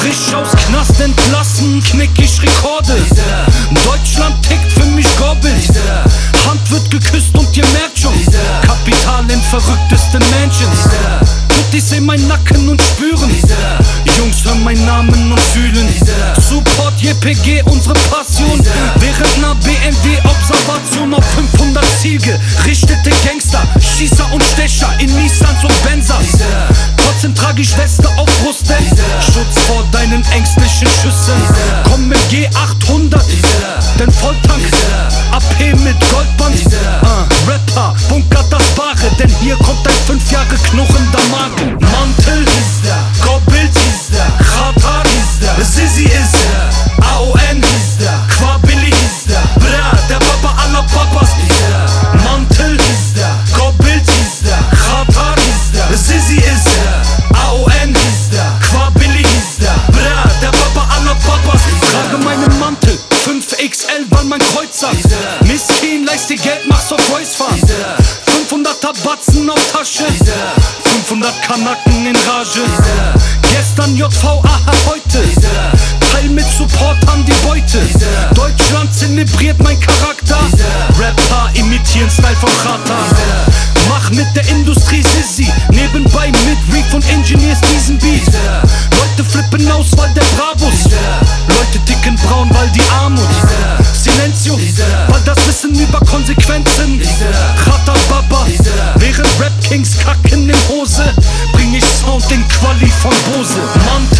Frisch aus Knast entlassen, knick ich Rekorde. Deutschland tickt für mich Gorbel. Hand wird geküsst und ihr merkt schon, Kapital in verrücktesten Mansions. Muttis sehen mein Nacken und spüren. Jungs hören meinen Namen und fühlen. Support JPG, unsere Passion. Während ner BMW-Observation auf 500 Zielgerichtete Gangster, Schießer und Stecher in Nissans und Benzas. Trotzdem trage ich Weste auf Brustdeck. Artois reiß dir Geld, mach so Voice fast. 500er Batzen auf Tasche, 500 Kanacken in Rage. Gestern JVA, heute. Teil mit Supportern die Beute. Deutschland zelebriert mein Charakter. Rapper imitieren Style von Chata. Mach mit der Industrie Sissi, Nebel Ali von Hose Mantel